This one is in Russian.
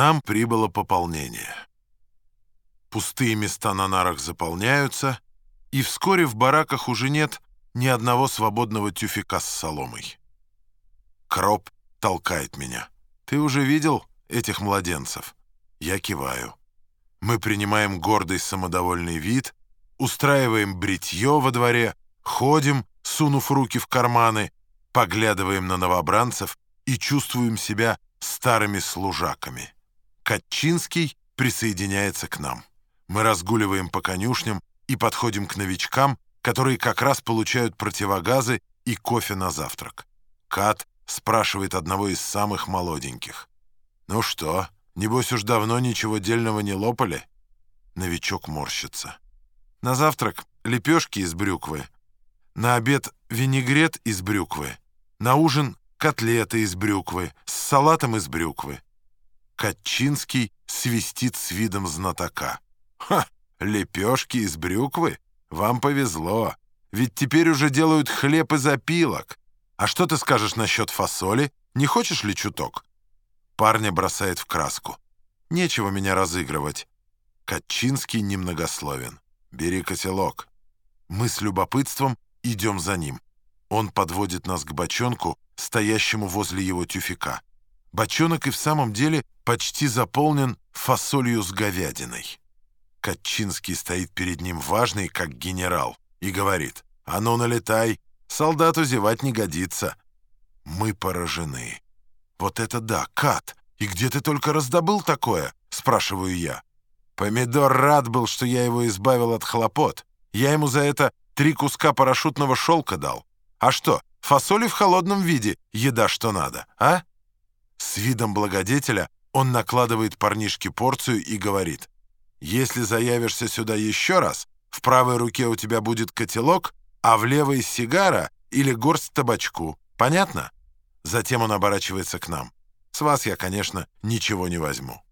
нам прибыло пополнение. Пустые места на нарах заполняются, и вскоре в бараках уже нет ни одного свободного тюфика с соломой. Кроп толкает меня. «Ты уже видел этих младенцев?» Я киваю. Мы принимаем гордый самодовольный вид, устраиваем бритье во дворе, ходим, сунув руки в карманы, поглядываем на новобранцев и чувствуем себя старыми служаками. Катчинский присоединяется к нам. Мы разгуливаем по конюшням и подходим к новичкам, которые как раз получают противогазы и кофе на завтрак. Кат спрашивает одного из самых молоденьких. «Ну что, небось уж давно ничего дельного не лопали?» Новичок морщится. «На завтрак лепешки из брюквы, на обед винегрет из брюквы, на ужин котлеты из брюквы, с салатом из брюквы». Катчинский свистит с видом знатока. «Ха! Лепешки из брюквы? Вам повезло. Ведь теперь уже делают хлеб из опилок. А что ты скажешь насчет фасоли? Не хочешь ли чуток?» Парня бросает в краску. «Нечего меня разыгрывать». Катчинский немногословен. «Бери котелок». Мы с любопытством идем за ним. Он подводит нас к бочонку, стоящему возле его тюфика. Бочонок и в самом деле почти заполнен фасолью с говядиной. Катчинский стоит перед ним важный, как генерал, и говорит, «А ну, налетай, солдату зевать не годится». Мы поражены. «Вот это да, Кат! И где ты только раздобыл такое?» — спрашиваю я. Помидор рад был, что я его избавил от хлопот. Я ему за это три куска парашютного шелка дал. А что, фасоли в холодном виде, еда что надо, а? С видом благодетеля он накладывает парнишке порцию и говорит, если заявишься сюда еще раз, в правой руке у тебя будет котелок, а в левой сигара или горсть табачку. Понятно? Затем он оборачивается к нам. С вас я, конечно, ничего не возьму.